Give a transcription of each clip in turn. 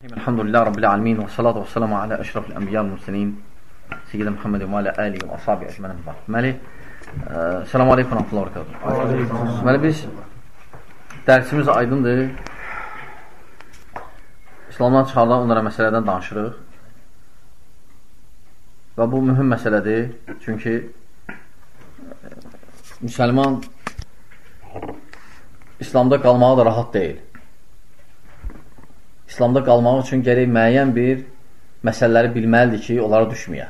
Salatu və selamu alə əşrafil ənbiyyal mürsəlin Seyyid Muhammedin və alə əli və ashabi əcmənin var. Deməli, selamu aleykum və rahmetullah və Deməli, biz dərsimiz aydındır. İslamdan çıxardan onlara məsələdən danışırıq. Və bu mühüm məsələdir. Çünki müsəlman İslamda qalmağı da rahat deyil. İslamda qalmaq üçün gərək müəyyən bir məsələləri bilməlidir ki, onlara düşməyə.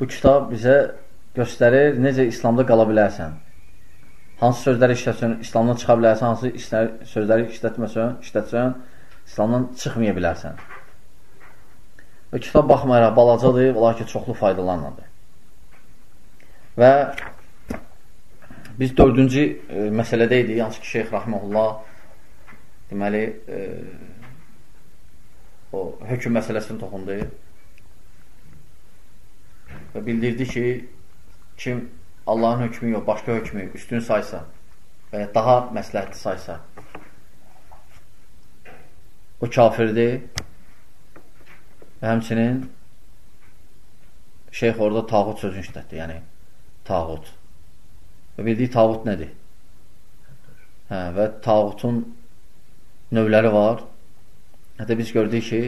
Bu kitab bizə göstərir necə İslamda qala bilərsən. Hansı sözləri işlətsən, İslamdan çıxa bilərsən, hansı sözləri işlətməsən, işlətsən, İslamdan çıxmaya bilərsən. Və kitab baxmayaraq balacadır, lakin çoxlu faydalarladır. Və biz dördüncü e, məsələdə idik, hansı ki, Şeyx Rahmanullah deməli e, o hökm məsələsini toxundu və bildirdi ki, kim Allahın hökmü yox, başqa hökmü üstün saysa və ya daha məsləhətli saysa o kafirdir və həmçinin şeyx orada tağut sözünü işlətdi, yəni tağut. Və bildiyi tağut nədir? Hə, və tağutun növləri var. Hətta biz gördük ki,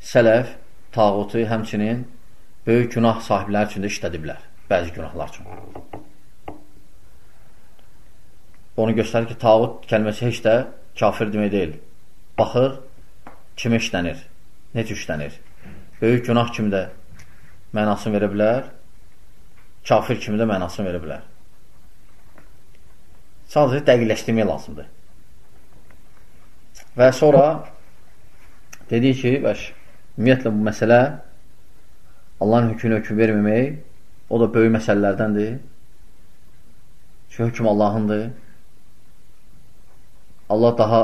sələf tağutu həmçinin böyük günah sahibləri üçün də işlədiblər. Bəzi günahlar üçün. Onu göstərir ki, tağut kəlməsi heç də kafir demək deyil. Baxır, kimə işlənir, necə işlənir. Böyük günah kimdə mənasını verə bilər, kafir kimi də mənasını verə bilər. Sadəcə dəqiqləşdirmək lazımdır. Və sonra dedik ki, bəş, ümumiyyətlə bu məsələ Allahın hökmünü hökm verməmək o da böyük məsələlərdəndir. Ki, hökm Allahındır. Allah daha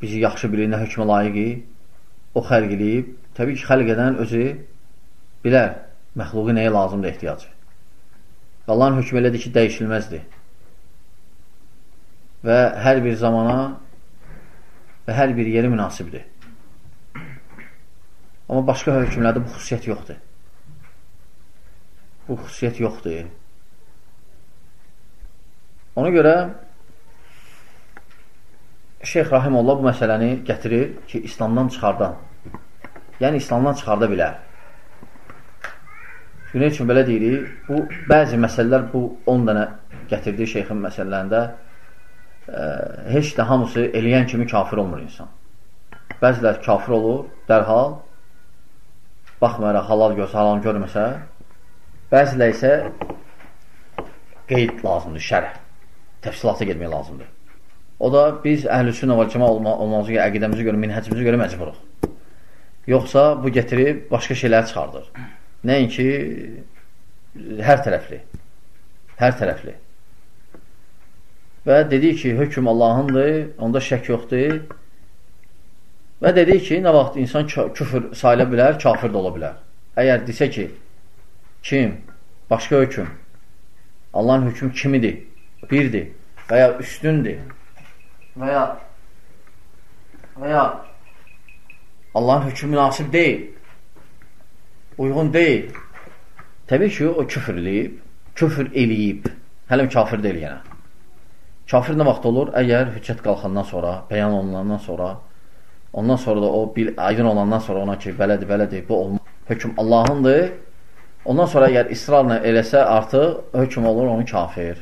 bizi yaxşı bilir, nə hökmə layiqi o xərq eləyib. Təbii ki, xəlq edən özü bilər məxluqu nəyə lazımdır ehtiyacı. Allahın hökm elədir ki, dəyişilməzdir və hər bir zamana və hər bir yeri münasibdir. Amma başqa hökmlərdə bu xüsusiyyət yoxdur. Bu xüsusiyyət yoxdur. Ona görə Şeyx Rahimullah bu məsələni gətirir ki, İslamdan çıxardan. Yəni, İslamdan çıxarda bilər. Günə üçün belə deyirik, bu, bəzi məsələlər bu 10 dənə gətirdiyi şeyxin məsələlərində heç də hamısı eləyən kimi kafir olmur insan. Bəzilər kafir olur, dərhal baxmayaraq halal görsə, halal görməsə, bəzilər isə qeyd lazımdır, şərh, təfsilata gelmək lazımdır. O da biz əhl-i və cəma olma, olmamızı görə, əqidəmizi görə, minhəcimizi görə məcburuq. Yoxsa bu getirib başqa şeylər çıxardır. Nəinki hər tərəfli. Hər tərəfli. Və dedik ki, hökm Allahındır, onda şək yoxdur. Və dedik ki, nə vaxt insan küfür sayıla bilər, kafir də ola bilər. Əgər desə ki, kim, başqa hökm, Allahın hökmü kimidir, birdir və ya üstündür və ya və ya Allahın hökmü münasib deyil, uyğun deyil. Təbii ki, o küfür eləyib, küfür eləyib, hələm kafir deyil yenə. Kafir nə vaxt olur? Əgər hüccət qalxandan sonra, bəyan olunandan sonra, ondan sonra da o bil, aydın olandan sonra ona ki, belədir, belədir, bu olmaz. Hökm Allahındır. Ondan sonra əgər israrla eləsə, artıq hökm olur onun kafir.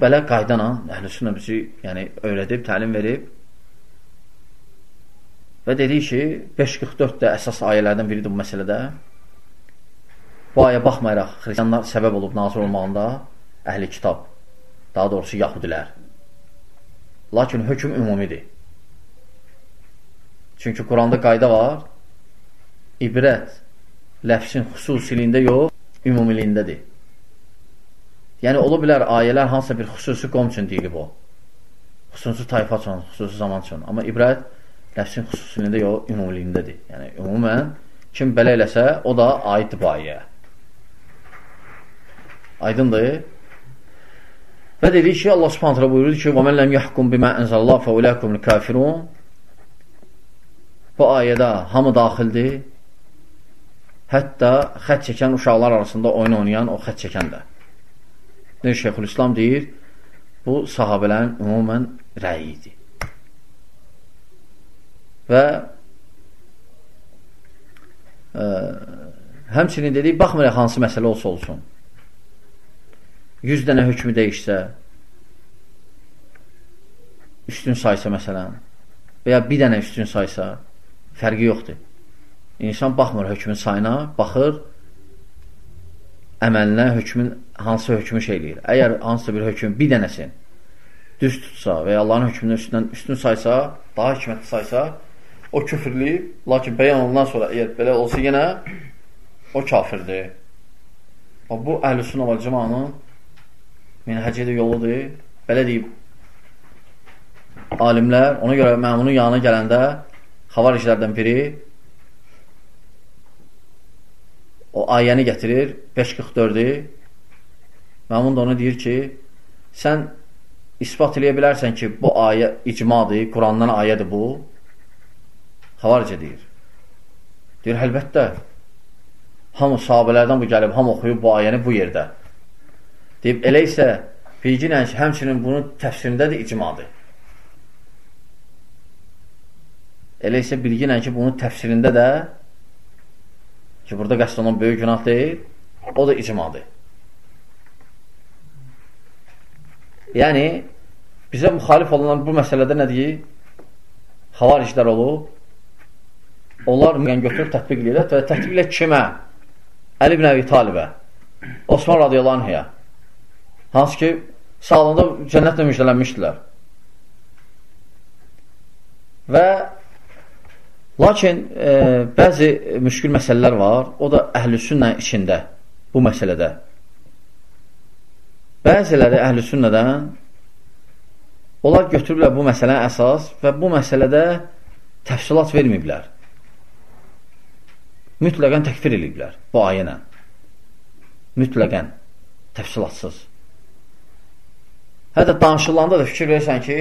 Belə qaydana əhlüsünə bizi yəni, öyrədib, təlim verib. Və dedik ki, 544 də əsas ayələrdən biridir bu məsələdə. Bu ayə baxmayaraq, xristiyanlar səbəb olub nazir olmağında əhli kitab daha doğrusu yahudilər. Lakin hökm ümumidir. Çünki Quranda qayda var, ibrət ləfsin xüsusiliyində yox, ümumiliyindədir. Yəni, ola bilər ayələr hansısa bir xüsusi qom üçün deyilib o. Xüsusi tayfa üçün, xüsusi zaman üçün. Amma ibrət ləfsin xüsusiliyində yox, ümumiliyindədir. Yəni, ümumən, kim belə eləsə, o da aiddir bu ayəyə. Aydındır. Və dedi ki, Allah Subhanahu taala buyurdu ki: "Və men lem yahkum bima enzelallah fe ulaikumul kafirun." Bu ayədə hamı daxildir. Hətta xət çəkən uşaqlar arasında oyun oynayan o xət çəkən də. Nə Şeyxülislam deyir, bu sahabələrin ümumən rəyi idi. Və ə, həmçinin dedik, baxmayaraq hansı məsələ olsa olsun. 100 dənə hökmü dəyişsə, üstün saysa məsələn, və ya bir dənə üstün saysa, fərqi yoxdur. İnsan baxmır hökmün sayına, baxır əməlinə hökmün hansı hökmü şey eləyir. Əgər hansısa bir hökm bir dənəsin düz tutsa və ya Allahın hökmünün üstündən üstün saysa, daha hikmətli saysa, o küfürlü, lakin bəyan olunan sonra əgər belə olsa yenə o kafirdir. Bu əhl-i və cəmanın minhəcədə yoludur. Belə deyib alimlər, ona görə məmunun yanına gələndə xavariclərdən biri o ayəni gətirir, 5.44-ü məmun da ona deyir ki, sən ispat eləyə bilərsən ki, bu ayə icmadır, Qurandan ayədir bu. Xavaricə deyir. Deyir, əlbəttə, hamı sahabələrdən bu gəlib, hamı oxuyub bu ayəni bu yerdə. Deyib, elə isə bilginlə ki, həmçinin bunun təfsirində də icmadır. Elə isə bilginlə ki, bunun təfsirində də ki, burada qəsd olan böyük günah deyil, o da icmadır. Yəni, bizə müxalif olunan bu məsələdə nə deyir? Xavariclər olub, onlar müqən götürüb tətbiq edirlər və tətbiq edirlər kimə? Əli ibn Əbi Talibə, Osman radiyallahu anhəyə. Hansı ki, sağlığında cənnətlə müjdələnmişdilər. Və lakin e, bəzi müşkül məsələlər var, o da əhl-i sünnə içində bu məsələdə. Bəziləri əhl-i sünnədən onlar götürüblər bu məsələni əsas və bu məsələdə təfsilat verməyiblər. Mütləqən təkfir ediblər bu ayənə. Mütləqən təfsilatsız. Hətta danışılanda da fikir verirsən ki,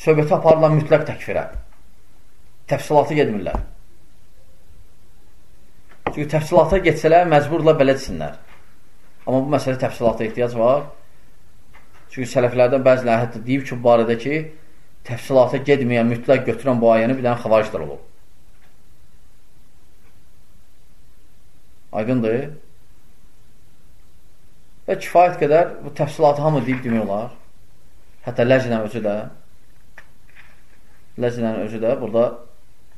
söhbəti aparırlar mütləq təkfirə. Təfsilatı gedmirlər. Çünki təfsilata getsələr məcburla belə desinlər. Amma bu məsələ təfsilata ehtiyac var. Çünki sələflərdən bəziləri hətta deyib ki, bu barədə ki, təfsilata gedməyən, mütləq götürən bu ayəni bir dənə xavariclər olub. Aydındır. Və kifayət qədər bu təfsilatı hamı deyib demək olar. Hətta ləcnə özü də ləcnənin özü də burada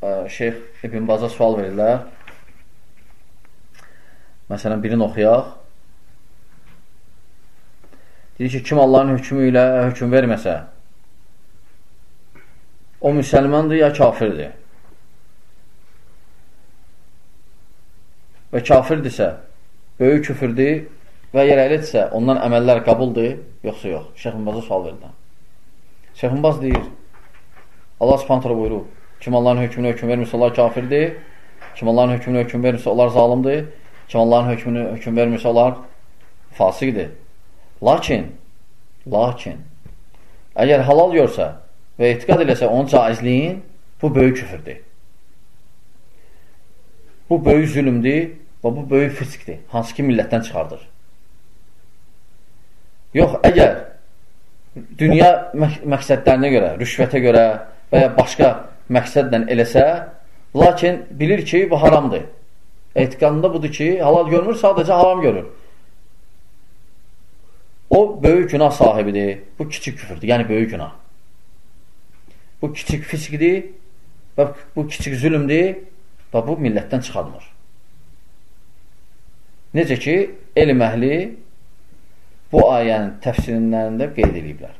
ə, Şeyx İbn Baza sual verirlər. Məsələn, birini oxuyaq. Deyir ki, kim Allahın hökmü ilə hökm verməsə, o müsəlmandır ya kafirdir. Və kafirdirsə, böyük küfürdür və əgər elədirsə, ondan əməllər qabuldur, yoxsa yox. Şeyx Mbaza sual verirdən. Şeyx Mbaz deyir, Allah subhanətlə buyurub, kim Allahın hökmünü hökm vermirsə, onlar kafirdir. Kim Allahın hökmünü hökm vermirsə, onlar zalimdir. Kim Allahın hökmünü hökm vermirsə, onlar fasiqdir. Lakin, lakin, əgər halal görsə və etiqad eləsə onun caizliyin, bu böyük küfürdür. Bu böyük zülümdür və bu böyük fiskdir, hansı ki millətdən çıxardır. Yox, əgər dünya məqsədlərinə görə, rüşvətə görə və ya başqa məqsədlə eləsə, lakin bilir ki, bu haramdır. Etiqadında budur ki, halal görmür, sadəcə haram görür. O, böyük günah sahibidir. Bu, kiçik küfürdür, yəni böyük günah. Bu, kiçik fiskdir və bu, kiçik zülümdür və bu, millətdən çıxarmır. Necə ki, elm əhli bu ayənin təfsirlərində qeyd ediblər.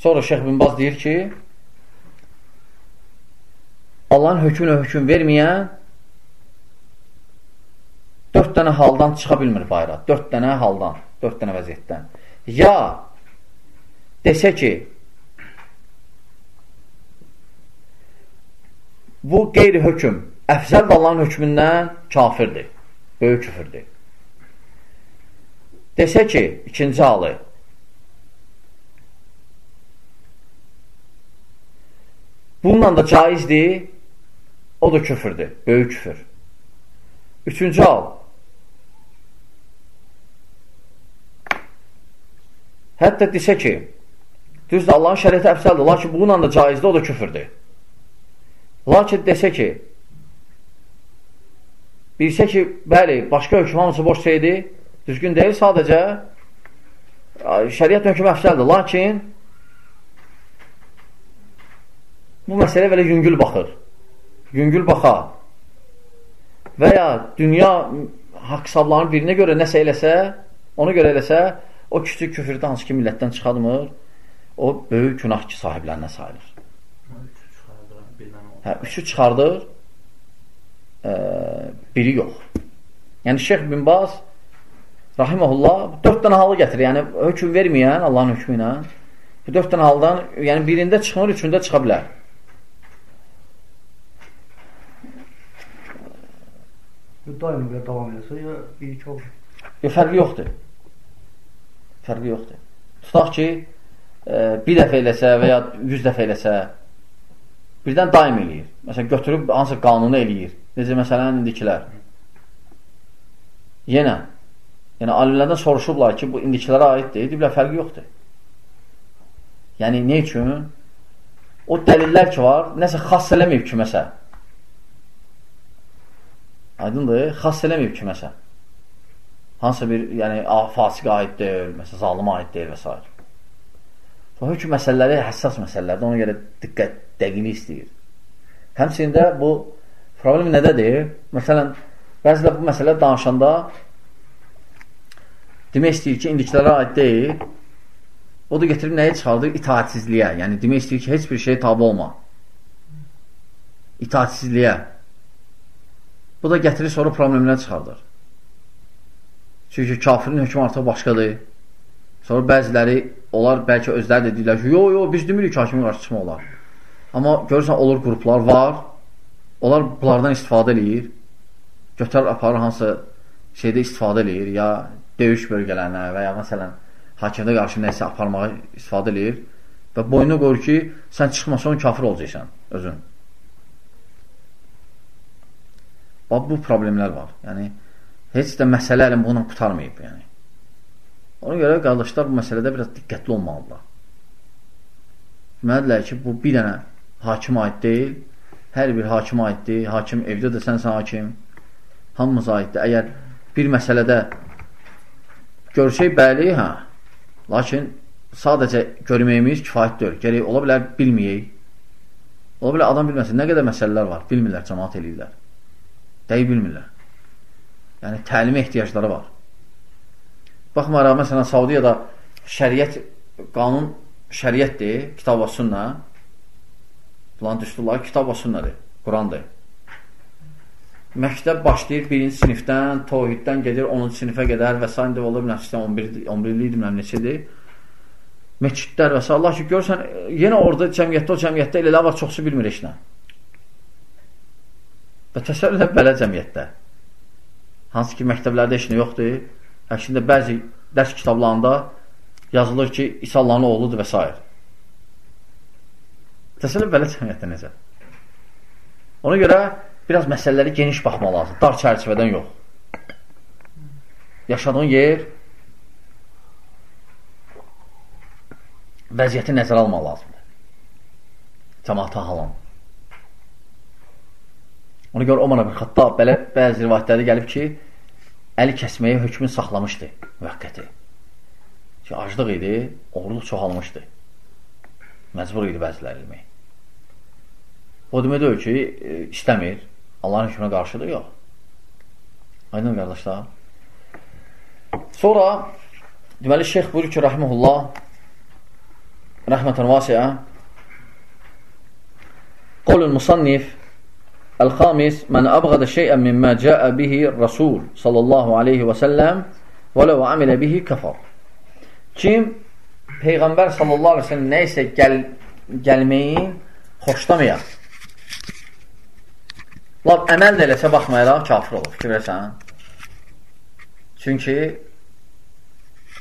Sonra Şeyx bin Baz deyir ki, Allahın hökmünə hökm verməyən dörd dənə haldan çıxa bilmir bayra. Dörd dənə haldan, dörd dənə vəziyyətdən. Ya desə ki, bu qeyri-hökm əfzəl Allahın hökmündən kafirdir, böyük küfürdür. Desə ki, ikinci halı, bununla da caizdir, o da küfürdür, böyük küfür. Üçüncü hal, hətta desə ki, düzdür, Allahın şəriyyəti əfsəldir, lakin bununla da caizdir, o da küfürdür. Lakin desə ki, bilsə ki, bəli, başqa hökm hamısı boş şeydir, düzgün deyil, sadəcə şəriət hökm əfsəldir. Lakin bu məsələ belə yüngül baxır. Yüngül baxa və ya dünya haqq-sablarının birinə görə nəsə eləsə, ona görə eləsə, o kiçik küfürdə hansı ki millətdən çıxadmır, o böyük günah ki sahiblərinə sayılır. Hə, üçü çıxardır, e, biri yox. Yəni, Şeyx bin Baz Rahiməhullah dörd dənə halı gətirir. Yəni, hökum verməyən Allahın hökmü ilə bu dörd dənə haldan, yəni birində çıxmır, üçündə çıxa bilər. Daim belə davam edirsə, ya bir-iki olur. Yox, fərqi yoxdur. Fərqi yoxdur. Tutaq ki, e, bir dəfə eləsə və ya yüz dəfə eləsə, birdən daim eləyir. Məsələn, götürüb hansı qanunu eləyir. Necə məsələn indikilər. Yenə, yəni alimlərdən soruşublar ki, bu indikilərə aiddir. Deyiblər, fərqi yoxdur. Yəni, ne üçün? O dəlillər ki var, nəsə xas eləməyib kiməsə. Aydındır, xas eləməyib kiməsə. Hansısa bir, yəni, fasıq aid deyil, məsələn, zalıma aid deyil və s. Bu hökm məsələləri həssas məsələlərdir, ona görə diqqət, dəqiqlik istəyir. Həmçində bu problem nədədir? Məsələn, bəzilə bu məsələ danışanda demək istəyir ki, indikilərə aid deyil, o da getirib nəyə çıxardır? İtaatsizliyə. Yəni, demək istəyir ki, heç bir şey tabi olma. İtaatsizliyə. Bu da gətirir sonra problemlər çıxardır. Çünki kafirin hökmü artıq başqadır. Sonra bəziləri, onlar bəlkə özləri də deyirlər ki, yo, yo, biz demirik ki, hakimin qarşı çıxma olar. Amma görürsən, olur qruplar var, onlar bunlardan istifadə eləyir. Götər aparır hansı şeydə istifadə eləyir, ya döyüş bölgələrinə və ya məsələn, hakimdə qarşı nəsə aparmağa istifadə eləyir və boyuna qoyur ki, sən çıxmasan kafir olacaqsan özün. Bax, bu problemlər var. Yəni, heç də məsələ ilə bununla qutarmayıb. Yəni. Ona görə qardaşlar bu məsələdə biraz diqqətli olmalıdırlar. Deməlidirlər ki, bu bir dənə hakim aid deyil, hər bir hakim aiddir. Hakim evdə də sənsən hakim, hamımız aiddir. Əgər bir məsələdə görsək bəli, hə, lakin sadəcə görməyimiz kifayət deyil. Gerək ola bilər bilməyək. Ola bilər adam bilməsin. Nə qədər məsələlər var, bilmirlər, cəmaat eləyirlər. Dəqiq bilmirlər. Yəni, təlimə ehtiyacları var. Baxmaraq, məsələn, Saudiyada şəriət, qanun şəriətdir, kitab və sünnə. Bunların düşdürlər, kitab və sünnədir, Qurandır. Məktəb başlayır birinci sinifdən, tohiddən gedir 10-cu sinifə qədər və s. İndi olur, nəfsdən 11, 11 idi, mən neçədir. Məkidlər və s. Allah ki, görürsən, yenə orada cəmiyyətdə, o cəmiyyətdə elələr var, çoxsu bilmir heç nə. Və təsəvvür edin belə cəmiyyətdə. Hansı ki, məktəblərdə heç nə yoxdur. Əksində bəzi dərs kitablarında yazılır ki, İsa Allahın oğludur və s. Təsəvvür belə cəmiyyətdə necə? Ona görə biraz məsələləri geniş baxmaq lazım. Dar çərçivədən yox. Yaşadığın yer vəziyyəti nəzərə almaq lazımdır. Cəmaata halan. Ona görə Omar ibn Xattab belə bəzi rivayətlərdə gəlib ki, əli kəsməyə hökmün saxlamışdı müvəqqəti. Ki, aclıq idi, oğurluq çoxalmışdı. Məcbur idi bəziləri ilmək. O demək deyil ki, e, istəmir, Allahın hökmünə qarşıdır, yox. Aydın qardaşlar. Sonra, deməli, şeyx buyurur ki, rəhməhullah, rəhmətən vasiyə, qolun musannif, الخامس من أبغض شيئا مما جاء به الرسول صلى الله عليه وسلم ولو عمل به kafar. Kim Peyğəmbər sallallahu aleyhi ve sellem nə isə gəl, gəlməyin xoşlamayaq. Lab əməl də eləsə baxmayaraq kafir olur. Versən. Çünki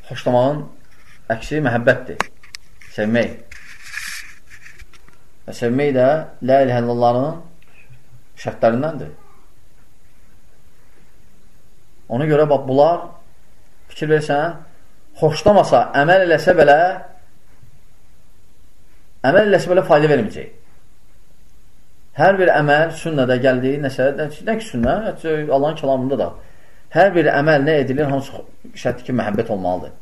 xoşlamağın əksi məhəbbətdir. Sevmək. Və sevmək də la ilə illallahın şərtlərindəndir. Ona görə bax, bunlar fikir versən, xoşlamasa, əməl eləsə belə əməl eləsə belə fayda verməyəcək. Hər bir əməl sünnədə gəldiyi, nəsə, nə ki sünnə, Allahın kəlamında da hər bir əməl nə edilir, hansı şərti ki, məhəbbət olmalıdır.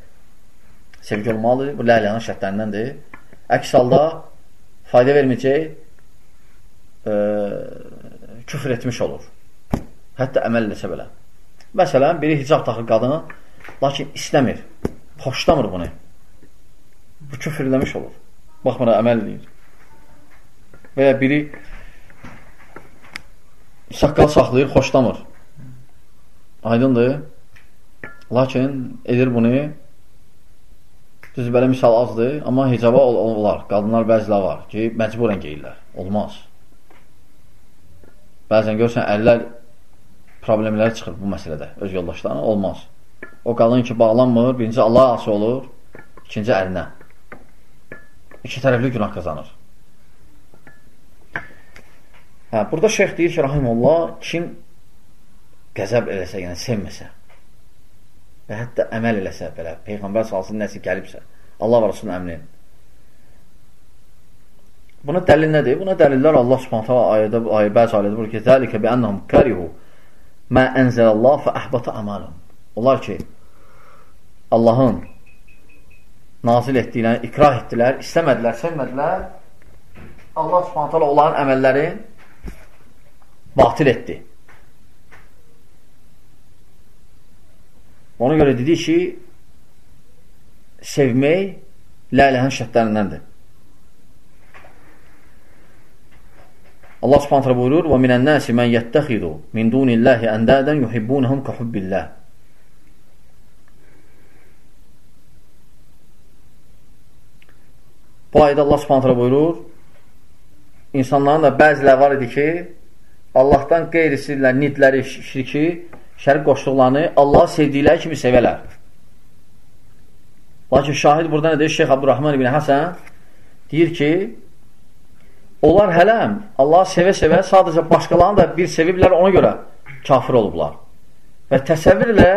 Sevgi olmalıdır, bu ləlyanın şərtlərindəndir. Əks halda fayda verməyəcək, e, küfr etmiş olur. Hətta əməl eləsə belə. Məsələn, biri hicab taxır qadını, lakin istəmir, xoşlamır bunu. Bu küfr eləmiş olur. Baxmara əməl edir. Və ya biri saqqal saxlayır, xoşlamır. Aydındır. Lakin edir bunu düz belə misal azdır, amma hicaba ol olar. Qadınlar bəzilər var ki, məcburən geyirlər. Olmaz. Bəzən görsən, ərlər problemləri çıxır bu məsələdə öz yoldaşlarına. Olmaz. O qadın ki, bağlanmır, birinci Allah ası olur, ikinci ərinə. İki tərəfli günah qazanır. Hə, burada şeyx deyir ki, rahimullah, kim qəzəb eləsə, yəni sevməsə və hətta əməl eləsə belə, Peyğəmbər salsın nəsi gəlibsə, Allah və Rasulun əmri. Buna dəlil nədir? Buna dəlillər Allah subhanətə ayədə, ayə bəzi ayədə buyur ki, Zəlikə bi ənəhum kərihu mə ənzəlallah fə əhbata əmalım. Onlar ki, Allahın nazil etdiyini ikrah etdilər, istəmədilər, sevmədilər. Allah subhanətə onların əməllərin batil etdi. Ona görə dedi ki, sevmək lələhən şərtlərindəndir. Allah subhanətlə buyurur, Və minən nəsi mən yəttəxidu min dunillahi əndədən yuhibbunəhum ka hubbillah. Bu ayda Allah subhanətlə buyurur, insanların da bəziləri var idi ki, Allahdan qeyrisilər, nidləri, şirki, şərik qoşduqlarını Allah sevdikləri kimi sevələr. Lakin şahid burada nədir? Şeyx Abdurrahman ibn Həsən deyir ki, onlar hələm Allah sevə-sevə sadəcə başqalarını da bir seviblər, ona görə kafir olublar. Və təsəvvürlə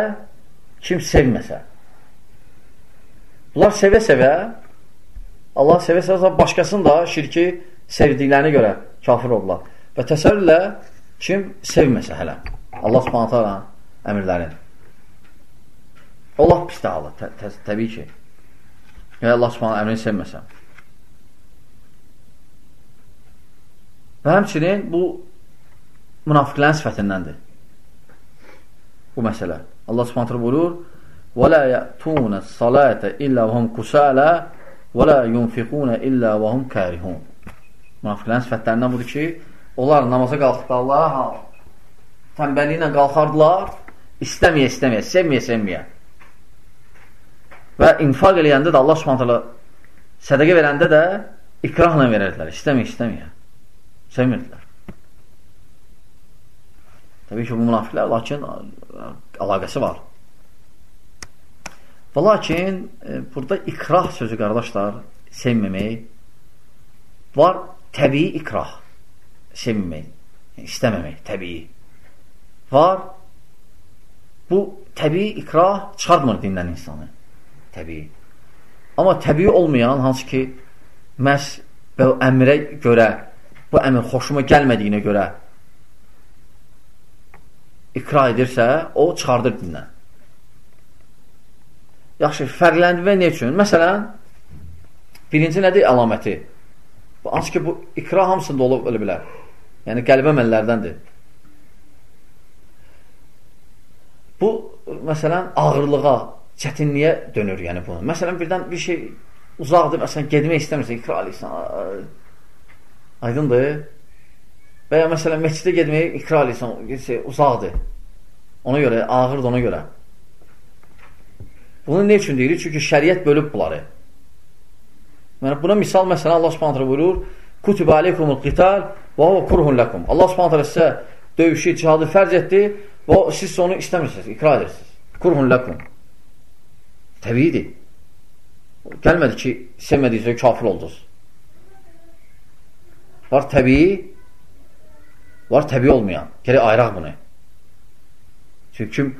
kim sevməsə. Bunlar sevə-sevə Allah sevə-sevə başqasını da şirki sevdiklərinə görə kafir olublar. Və təsəvvürlə Kim sevməsə hələ Allah subhanətə ala əmirlərin. O laf pis dağılır, tə tə təbii ki. Yəni Allah subhanətə əmrini sevməsə. Və həmçinin bu münafiqlərin sifətindəndir. Bu məsələ. Allah subhanətə buyurur, وَلَا يَأْتُونَ الصَّلَاةَ إِلَّا وَهُمْ كُسَالَى وَلَا يُنْفِقُونَ إِلَّا وَهُمْ كَارِهُونَ Münafiqlərin sifətlərindən budur ki, Onlar namaza qalxdıqlar, ha, tənbəlliyi ilə qalxardılar, istəməyə, istəməyə, sevməyə, sevməyə. Və infaq eləyəndə də Allah subhanətələ sədəqə verəndə də ikrahla verərdilər, istəməyə, istəməyə. Sevmirdilər. Təbii ki, bu münafiqlər, lakin əlaqəsi var. Və lakin, e, burada ikrah sözü, qardaşlar, sevməmək var təbii ikrah sevməmək, istəməmək, təbii. Var, bu təbii ikrah çıxartmır dindən insanı. Təbii. Amma təbii olmayan, hansı ki, məhz bu əmrə görə, bu əmr xoşuma gəlmədiyinə görə ikra edirsə, o çıxardır dindən. Yaxşı, fərqləndirmə nə üçün? Məsələn, birinci nədir əlaməti? Hansı ki, bu ikra hamısında olub ölə bilər. Yəni qəlbə əməllərdəndir. Bu, məsələn, ağırlığa, çətinliyə dönür, yəni bunu. Məsələn, birdən bir şey uzaqdır, məsələn, gedmək istəmirsən, ikra alırsan, aydındır. Və ya məsələn, məscidə gedməyə ikra alırsan, uzaqdır. Ona görə, ağırdır ona görə. Bunu ne üçün deyirik? Çünki şəriət bölüb bunları. Yəni, buna misal, məsələn, Allah subhanətlə buyurur, Kutubə aleykumul qital və o kurhun ləkum. Allah subhanətlə sizə döyüşü, cihadı fərz etdi və siz onu istəmirsiniz, ikra edirsiniz. Kurhun ləkum. Təbiidir. Gəlmədi ki, sevmədiyinizə kafir oldunuz. Var təbii, var təbii olmayan. Gerək ayıraq bunu. Çünki kim,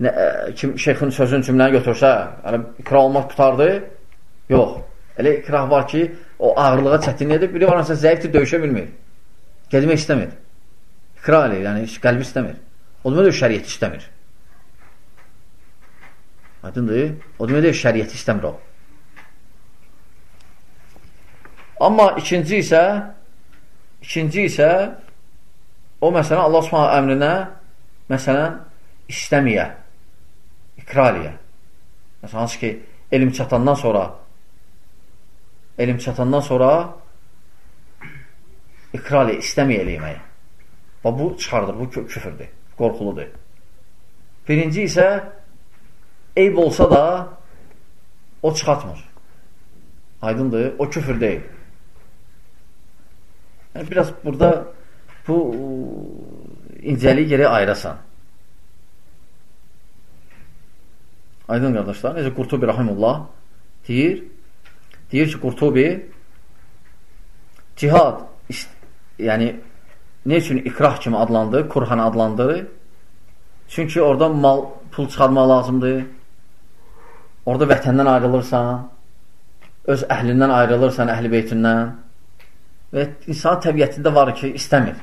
nə, kim şeyxin sözünün cümləni götürsə, yəni, ikrah olmaq qutardı, yox. Elə ikrah var ki, o ağırlığa çətinliyidir. Biri var, zəifdir, döyüşə bilmir. Gedmək istəmir. İkrah eləyir, yəni qəlbi istəmir. O demək şəriyyət istəmir. Aydındır? O demək şəriyyət istəmir o. Amma ikinci isə ikinci isə o məsələn Allah Subhanahu əmrinə məsələn istəməyə, ikraliyə. Məsələn, hansı ki, elm çatandan sonra elm çatandan sonra ikraliyə, istəməyə eləməyə. Və bu çıxardır, bu küfürdür, qorxuludur. Birinci isə eyb olsa da o çıxartmır. Aydındır, o küfür deyil. Yəni, biraz burada bu incəliyi geri ayırasan. Aydın qardaşlar, necə Qurtubi Rahimullah deyir, deyir ki, Qurtubi cihad, yəni ne üçün ikrah kimi adlandı, Kurhan adlandı? Çünki orada mal, pul çıxarmaq lazımdır. Orada vətəndən ayrılırsan, öz əhlindən ayrılırsan, əhli beytindən və insan təbiətində var ki, istəmir.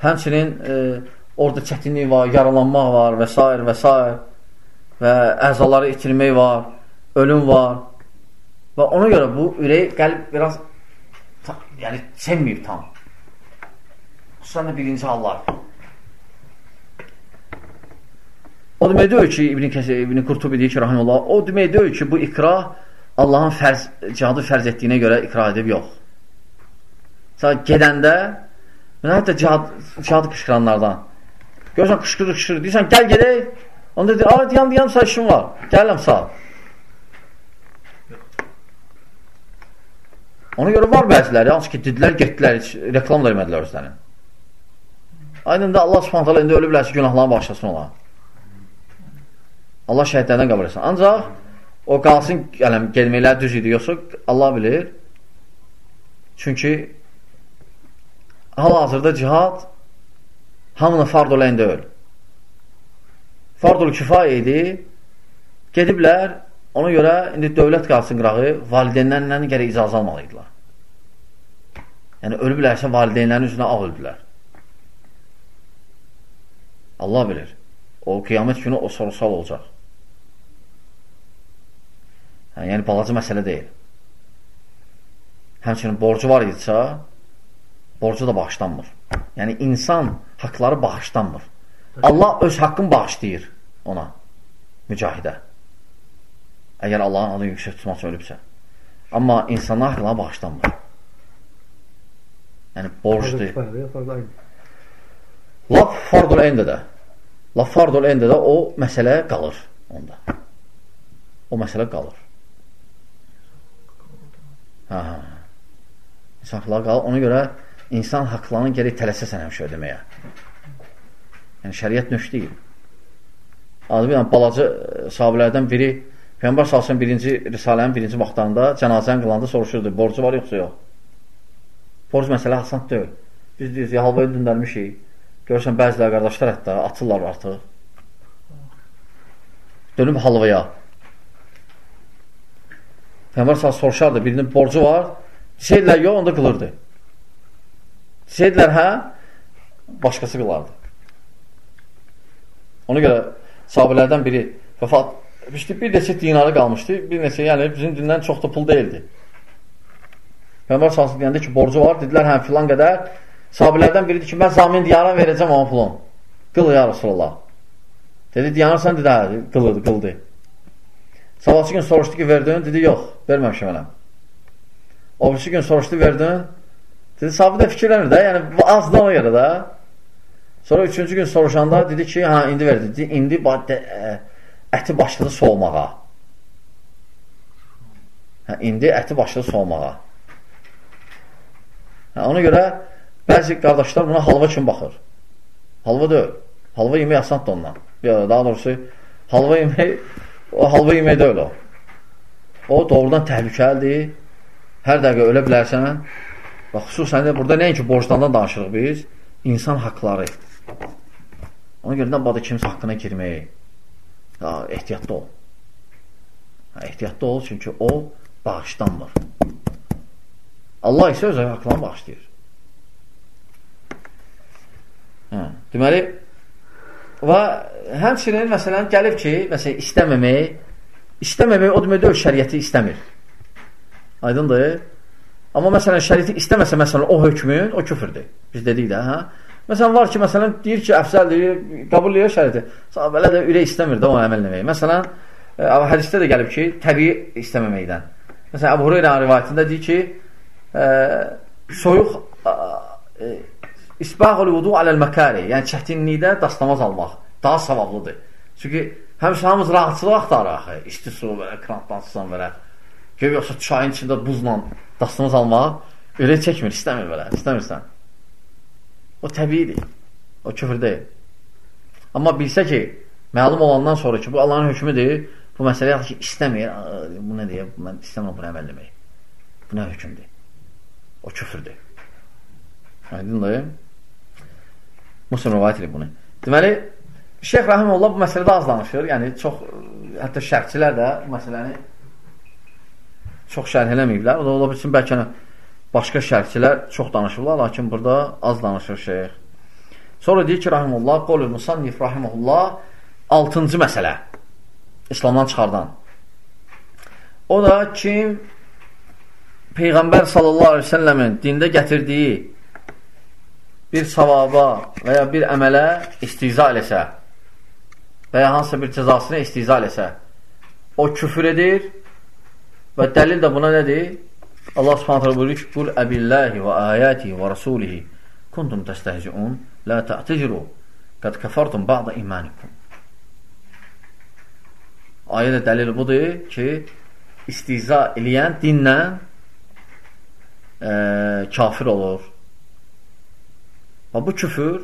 Həmçinin e, orada çətinlik var, yaralanmaq var və s. və s. və əzaları itirmək var, ölüm var və ona görə bu ürək, qəlb biraz yəni sevməyib tam. Xüsusən də birinci hallar. O demək deyil ki, İbn, İbn Qurtubi deyir ki, rahimullah, o demək deyil ki, bu ikrah Allahın fərz, cihadı fərz etdiyinə görə ikrah edib, yox. Sonra gedəndə, hətta cihad, cihadı qışqıranlardan, görürsən, qışqırır, qışqırır, deyirsən, gəl gedək, onda deyir, aa, deyəm, deyəm, sağ işim var, gələm sağ. Ona görə var bəziləri, hansı ki, dedilər, getdilər, reklam da vermədilər özlərini. Aydında Allah subhanətələ indi ölüblərsə günahlarını bağışlasın ola. Allah şəhidlərdən qəbul etsin. Ancaq o qalsın, yəni, gelməklər düz idi, yoxsa Allah bilir. Çünki hal-hazırda cihad hamını fard olan deyil. Fardul kifayə idi. Gediblər, ona görə indi dövlət qalsın qırağı, valideynlərlə gərək icazə almalıydılar. Yəni, ölüblərsə valideynlərin üzrünə ağ öldülər. Allah bilir. O qiyamət günü o sorusal olacaq. Hə, yəni, balaca məsələ deyil. Həmçinin borcu var idisə, borcu da bağışlanmır. Yəni, insan haqları bağışlanmır. Allah öz haqqını bağışlayır ona, mücahidə. Əgər Allahın adı yüksək tutmaq üçün ölübsə. Amma insanlar haqları bağışlanmır. Yəni, borcdur. Laf fardul eyndə də. Laf fardul eyndə də o məsələ qalır onda. O məsələ qalır. Hə, hə. İnsan haqları qalır. Ona görə insan haqlarını gərək tələsəsən həmişə ödəməyə. Yəni, şəriət nöş deyil. Adı bir balaca sahabələrdən biri Peyğəmbər salsın birinci risalənin birinci vaxtlarında cənazəni qılanda soruşurdu, borcu var yoxsa yox? Borc məsələ asan deyil. Biz deyirik, halvayı döndərmişik. Görürsən, bəzilər qardaşlar hətta atırlar artıq. Dönüb halvaya. Peyğəmbər sağ soruşardı, birinin borcu var. Desəydilər, yox, onda qılırdı. Desəydilər, hə, başqası qılardı. Ona görə sahabələrdən biri vəfat etmişdi, bir neçə dinarı qalmışdı, bir neçə, yəni bizim dindən çox da pul deyildi. Peyğəmbər sağ deyəndə ki, borcu var, dedilər, hə, filan qədər, Sahabilərdən biridir ki, mən zamin diyara verəcəm onun pulun. Qıl ya Rasulullah. Dedi, diyanırsan, dedi, hə, qıldı, qıldı. Sabahçı gün soruşdu ki, verdin? Dedi, yox, verməmişəm mənəm. O birisi gün soruşdu, verdin? Dedi, sahabi də fikirlənir də, yəni azdan o yerə də. Sonra üçüncü gün soruşanda dedi ki, hə, indi verdi. Dedi, indi əti başladı soğumağa. Hə, indi əti başladı soğumağa. Hə, ona görə Bəzi qardaşlar buna halva kimi baxır. Halva deyil. Halva yemək asandır ondan. Ya, daha doğrusu, halva yemək O halva yemək deyil o. O doğrudan təhlükəlidir. Hər dəqiqə ölə bilərsən. Və xüsusən də burada nəinki borcdandan danışırıq biz, insan haqları. Ona görə də badı kimsə haqqına girməyi ya, ehtiyatlı ol. Ehtiyatlı ol, çünki o bağışdanmır. Allah isə öz haqlarını bağışlayır. Hə, deməli, və həmçinin, məsələn, gəlib ki, məsələn, istəməmək, istəməmək o deməkdə öz şəriyyəti istəmir. Aydındır? Amma məsələn, şəriyyəti istəməsə, məsələn, o hökmün, o küfürdür. Biz dedik də, hə? Məsələn, var ki, məsələn, deyir ki, əfsəldir, qəbul edir şəriyyəti. Belə də ürək istəmir də o əməl eləməyi. Məsələn, ə, e, hədisdə də gəlib ki, təbii istəməməkdən. Məsələn, Əbu Hureyra rivayətində deyir ki, ə, e, soyuq ə, ə, İsbağul vudu aləl məkari, yəni çətinlikdə dastamaz almaq daha savablıdır. Çünki həmişə hamımız rahatçılıq axtarır axı. İsti su və krantlansın belə. Gör yoxsa çayın içində buzla dastamaz almaq elə çəkmir, istəmir belə, istəmirsən. O təbiidir. O küfür deyil. Amma bilsə ki, məlum olandan sonra ki, bu Allahın hökmüdür, bu məsələ ki, istəmir, bu nə deyə, mən istəmirəm bunu əməl eləmək. Bu nə hökmdür? O küfürdür. Aydındır? Muslim rivayət edir bunu. Deməli, Şeyx Rahimullah bu məsələdə az danışır. Yəni, çox, hətta şərhçilər də bu məsələni çox şərh eləməyiblər. O da ola bilsin, bəlkə başqa şərhçilər çox danışırlar, lakin burada az danışır şeyx. Sonra deyir ki, Rahimullah, qolul musannif Rahimullah, altıncı məsələ İslamdan çıxardan. O da kim Peyğəmbər sallallahu aleyhi ve səlləmin dində gətirdiyi bir savaba və ya bir əmələ istiza eləsə və ya hansısa bir cəzasını istiza eləsə, o küfür edir və dəlil də buna nədir? Allah subhanətlə buyurur ki, Qul əbilləhi və ayətihi və rasulihi kuntum təstəhziun la tə'ticiru qəd kəfartum ba'da imanikum Ayədə dəlil budur ki, istiza eləyən dinlə e, kafir olur. Və bu küfür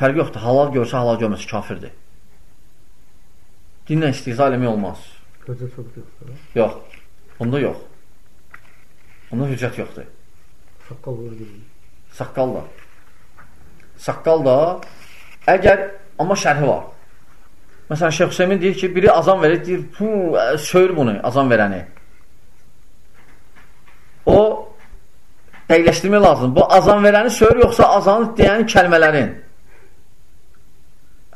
fərq yoxdur. Halal görsə, halal görməsə kafirdir. Dinlə istihza eləmək olmaz. Yoxdur. Yox. Bunda yox. Bunda hüccət yoxdur. Saqqal vurur. Saqqal da. Saqqal da əgər amma şərhi var. Məsələn, Şeyx Hüseymin deyir ki, biri azan verir, deyir, pu, söyür bunu, azan verəni. O dəqiqləşdirmək lazım. Bu azan verəni söyür, yoxsa azanı deyən kəlmələrin.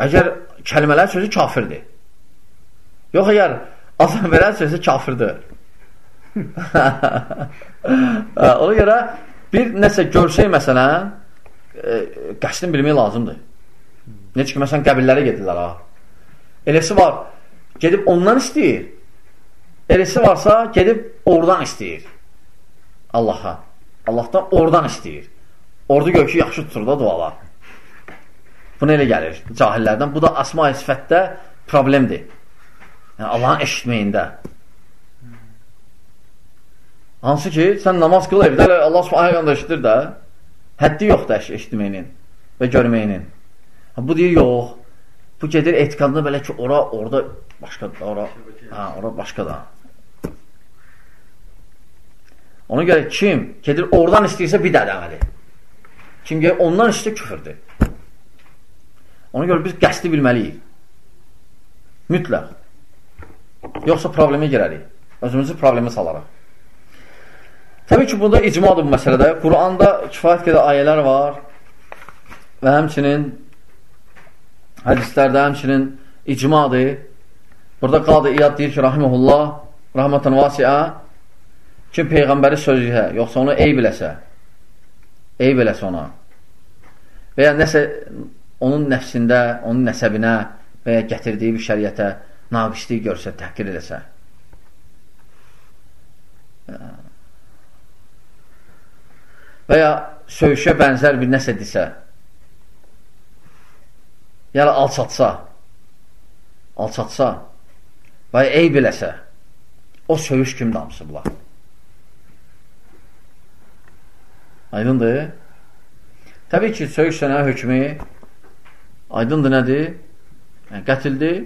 Əgər kəlmələr sözü kafirdir. Yox, əgər azan verən sözü kafirdir. Ona görə bir nəsə görsək məsələn, e, qəsdin bilmək lazımdır. Necə ki, məsələn, qəbillərə gedirlər ha. Eləsi var, gedib ondan istəyir. Eləsi varsa, gedib oradan istəyir. Allaha. Allahdan oradan istəyir. Orada gör ki, yaxşı tutur da dualar. Buna elə gəlir cahillərdən. Bu da asma-i sifətdə problemdir. Yəni, Allahın eşitməyində. Hansı ki, sən namaz qıl evdə, Allah subhanə qanda eşitir də, həddi yoxdur eşitməyinin və görməyinin. Bu deyir, yox. Bu gedir etiqadında belə ki, ora, orada başqa, ora, ha, ora başqa da. Ona görə kim gedir oradan istəyirsə bir dədə əməli. Kim gəlir ondan istəyir küfürdür. Ona görə biz qəsdi bilməliyik. Mütləq. Yoxsa problemə girərik. Özümüzü problemə salarıq. Təbii ki, bunda icmadır bu məsələdə. Quranda kifayət qədər ayələr var və həmçinin hədislərdə həmçinin icmadır. Burada Qadı İyad deyir ki, rahiməhullah, rahmatan vasiə, Kim Peyğəmbəri sözüyə, yoxsa onu eyb eləsə, eyb eləsə ona və ya nəsə onun nəfsində, onun nəsəbinə və ya gətirdiyi bir şəriətə naqislik görsə, təhqir eləsə. Və ya söyüşə bənzər bir nəsə desə, yəni alçatsa, alçatsa və ya eyb eləsə, o söyüş kim damısı bunlar? Aydındır? Təbii ki, söyüş sənə hökmü aydındır nədir? Yəni, qətildir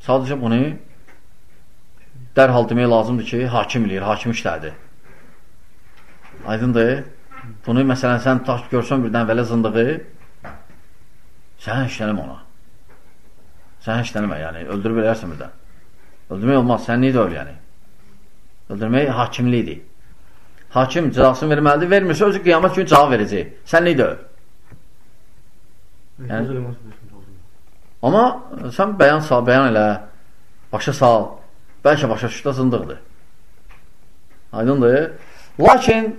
Sadəcə bunu dərhal demək lazımdır ki, hakim eləyir, hakim işlədi. Aydındır. Bunu məsələn sən taş görsən birdən vələ zındığı sən işlənmə ona. Sən işlənmə, yəni öldürüb bilərsən birdən. Öldürmək olmaz, sən niyə öl yəni? Öldürmək hakimlikdir. Hakim cəzasını verməlidir, vermirsə özü qiyamət günü cavab verəcək. Sən niyə öl? Yəni, amma sən bəyan sal, bəyan elə, başa sal, bəlkə başa düşdə zındıqdır. Aydındır. Lakin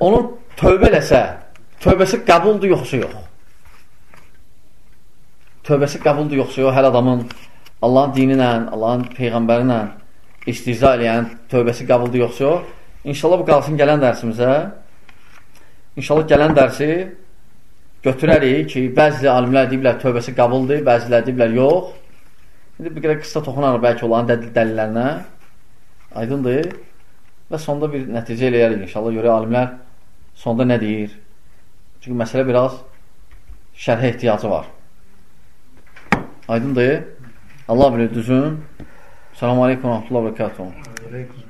onun tövbə eləsə, tövbəsi qəbuldur yoxsa yox. Tövbəsi qəbuldur yoxsa yox, hər adamın Allahın dini ilə, Allahın peyğəmbəri ilə istihza eləyən tövbəsi qəbuldur yoxsa yox. İnşallah bu qalsın gələn dərsimizə. İnşallah gələn dərsi götürərik ki, bəzi alimlər deyiblər tövbəsi qəbuldur, bəzilər deyiblər yox. İndi bir qədər qısa toxunarıq bəlkə olan dəlillərinə. Aydındır. Və sonda bir nəticə eləyərik inşallah. Görə alimlər sonda nə deyir? Çünki məsələ biraz şərhə ehtiyacı var. Aydındır. Allah bilir düzün. Selamun Aleyküm və Rahmetullah və Bərəkatuhu.